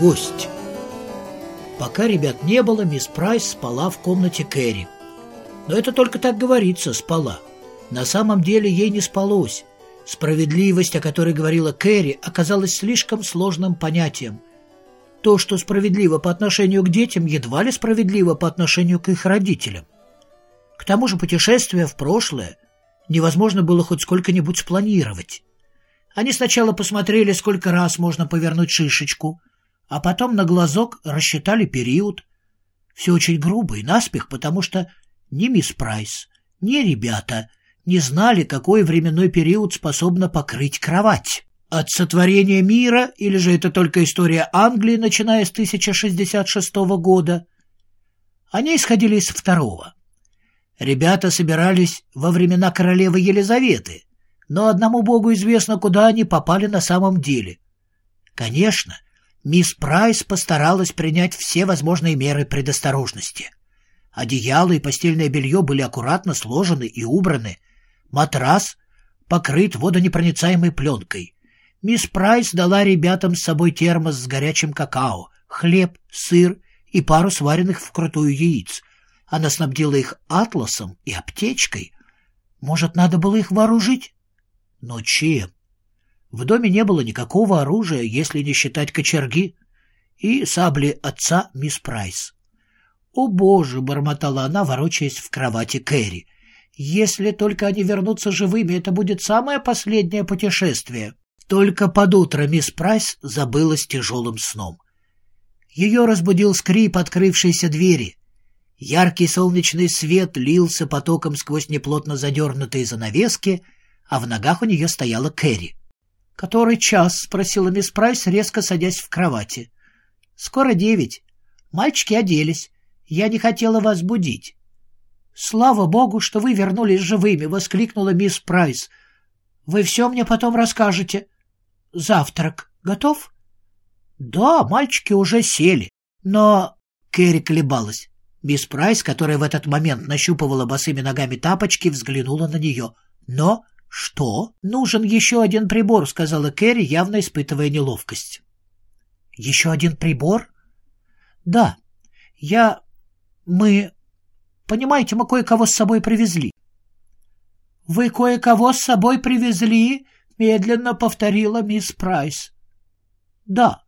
Гость. Пока ребят не было, мисс Прайс спала в комнате Кэрри. Но это только так говорится, спала. На самом деле ей не спалось. Справедливость, о которой говорила Кэрри, оказалась слишком сложным понятием. То, что справедливо по отношению к детям, едва ли справедливо по отношению к их родителям. К тому же путешествие в прошлое невозможно было хоть сколько-нибудь спланировать. Они сначала посмотрели, сколько раз можно повернуть шишечку, а потом на глазок рассчитали период. Все очень грубо и наспех, потому что ни мисс Прайс, ни ребята не знали, какой временной период способна покрыть кровать. От сотворения мира, или же это только история Англии, начиная с 1066 года? Они исходили из второго. Ребята собирались во времена королевы Елизаветы, но одному богу известно, куда они попали на самом деле. Конечно, мисс Прайс постаралась принять все возможные меры предосторожности. Одеяло и постельное белье были аккуратно сложены и убраны. Матрас покрыт водонепроницаемой пленкой. Мисс Прайс дала ребятам с собой термос с горячим какао, хлеб, сыр и пару сваренных вкрутую яиц. Она снабдила их атласом и аптечкой. Может, надо было их вооружить? Но чем? В доме не было никакого оружия, если не считать кочерги и сабли отца мисс Прайс. «О, Боже!» — бормотала она, ворочаясь в кровати Кэрри. «Если только они вернутся живыми, это будет самое последнее путешествие». Только под утро мисс Прайс забылась тяжелым сном. Ее разбудил скрип открывшейся двери. Яркий солнечный свет лился потоком сквозь неплотно задернутые занавески, а в ногах у нее стояла Кэрри. «Который час?» — спросила мисс Прайс, резко садясь в кровати. «Скоро девять. Мальчики оделись. Я не хотела вас будить». «Слава богу, что вы вернулись живыми!» — воскликнула мисс Прайс. «Вы все мне потом расскажете. Завтрак готов?» «Да, мальчики уже сели. Но...» — Кэрри колебалась. Мисс Прайс, которая в этот момент нащупывала босыми ногами тапочки, взглянула на нее. «Но...» «Что? Нужен еще один прибор», — сказала Кэрри, явно испытывая неловкость. «Еще один прибор?» «Да. Я... Мы... Понимаете, мы кое-кого с собой привезли». «Вы кое-кого с собой привезли?» — медленно повторила мисс Прайс. «Да.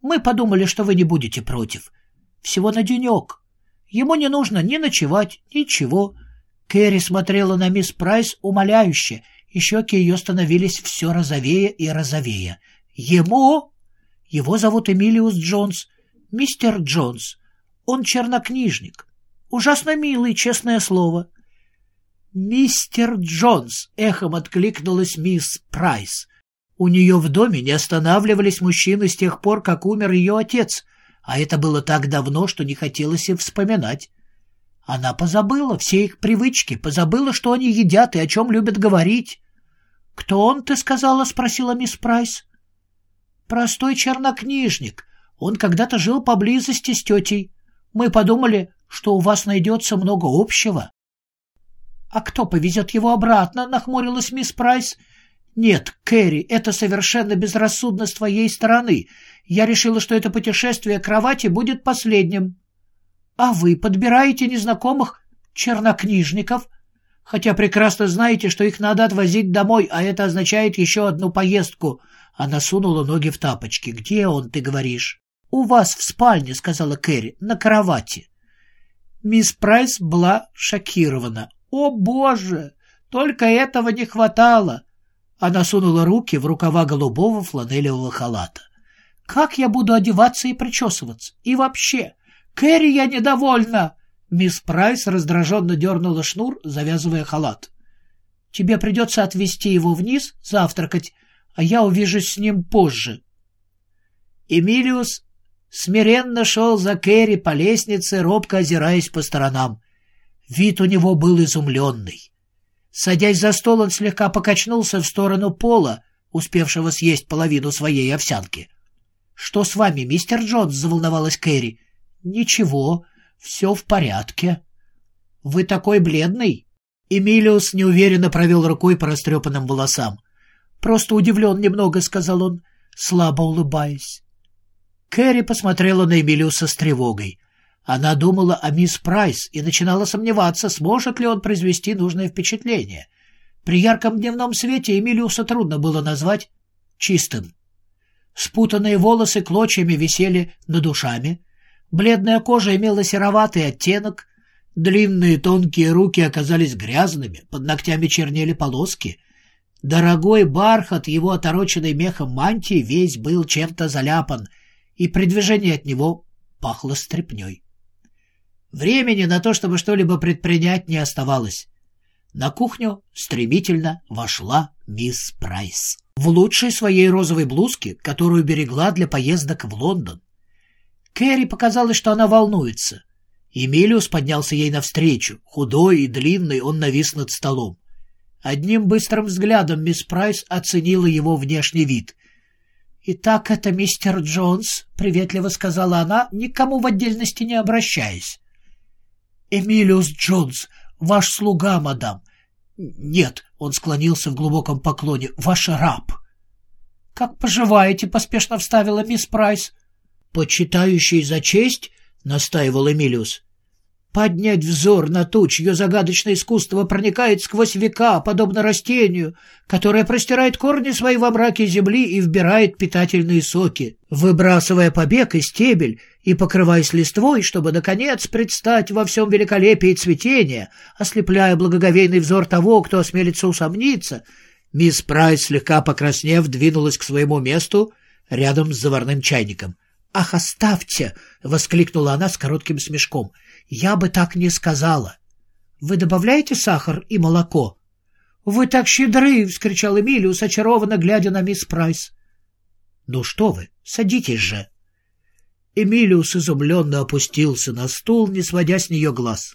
Мы подумали, что вы не будете против. Всего на денек. Ему не нужно ни ночевать, ничего». Кэрри смотрела на мисс Прайс умоляюще — и щеки ее становились все розовее и розовее. «Ему?» «Его зовут Эмилиус Джонс, мистер Джонс. Он чернокнижник. Ужасно милый, честное слово». «Мистер Джонс!» — эхом откликнулась мисс Прайс. У нее в доме не останавливались мужчины с тех пор, как умер ее отец, а это было так давно, что не хотелось и вспоминать. Она позабыла все их привычки, позабыла, что они едят и о чем любят говорить. «Кто он, ты сказала?» — спросила мисс Прайс. «Простой чернокнижник. Он когда-то жил поблизости с тетей. Мы подумали, что у вас найдется много общего». «А кто повезет его обратно?» — нахмурилась мисс Прайс. «Нет, Кэрри, это совершенно безрассудно с твоей стороны. Я решила, что это путешествие кровати будет последним». А вы подбираете незнакомых чернокнижников, хотя прекрасно знаете, что их надо отвозить домой, а это означает еще одну поездку. Она сунула ноги в тапочки. «Где он, ты говоришь?» «У вас в спальне», — сказала Кэрри, — «на кровати». Мисс Прайс была шокирована. «О, Боже! Только этого не хватало!» Она сунула руки в рукава голубого фланелевого халата. «Как я буду одеваться и причесываться? И вообще, «Кэрри, я недовольна!» Мисс Прайс раздраженно дернула шнур, завязывая халат. «Тебе придется отвести его вниз, завтракать, а я увижусь с ним позже». Эмилиус смиренно шел за Кэрри по лестнице, робко озираясь по сторонам. Вид у него был изумленный. Садясь за стол, он слегка покачнулся в сторону пола, успевшего съесть половину своей овсянки. — Что с вами, мистер Джонс? — заволновалась Кэрри. «Ничего, все в порядке». «Вы такой бледный?» Эмилиус неуверенно провел рукой по растрепанным волосам. «Просто удивлен немного», — сказал он, слабо улыбаясь. Кэрри посмотрела на Эмилиуса с тревогой. Она думала о мисс Прайс и начинала сомневаться, сможет ли он произвести нужное впечатление. При ярком дневном свете Эмилиуса трудно было назвать чистым. Спутанные волосы клочьями висели над ушами, бледная кожа имела сероватый оттенок, длинные тонкие руки оказались грязными, под ногтями чернели полоски. Дорогой бархат его отороченной мехом мантии весь был чем-то заляпан, и при движении от него пахло стряпней. Времени на то, чтобы что-либо предпринять, не оставалось. На кухню стремительно вошла мисс Прайс. В лучшей своей розовой блузке, которую берегла для поездок в Лондон. Кэрри показалось, что она волнуется. Эмилиус поднялся ей навстречу. Худой и длинный он навис над столом. Одним быстрым взглядом мисс Прайс оценила его внешний вид. «Итак, это мистер Джонс», — приветливо сказала она, никому в отдельности не обращаясь. «Эмилиус Джонс, ваш слуга, мадам». «Нет», — он склонился в глубоком поклоне, — «ваш раб». «Как поживаете?» — поспешно вставила мисс Прайс. «Почитаю сие за честь», — настаивал Эмилиус. Поднять взор на ту, чье загадочное искусство проникает сквозь века, подобно растению, которое простирает корни свои во мраке земли и вбирает питательные соки, выбрасывая побег и стебель и покрываясь листвой, чтобы, наконец, предстать во всем великолепии цветения, ослепляя благоговейный взор того, кто осмелится усомниться, мисс Прайс, слегка покраснев, двинулась к своему месту рядом с заварным чайником. «Ах, оставьте!» — воскликнула она с коротким смешком — я бы так не сказала. Вы добавляете сахар и молоко? Вы так щедры! — вскричал Эмилиус, очарованно глядя на мисс Прайс. Ну что вы, садитесь же. Эмилиус изумленно опустился на стул, не сводя с нее глаз.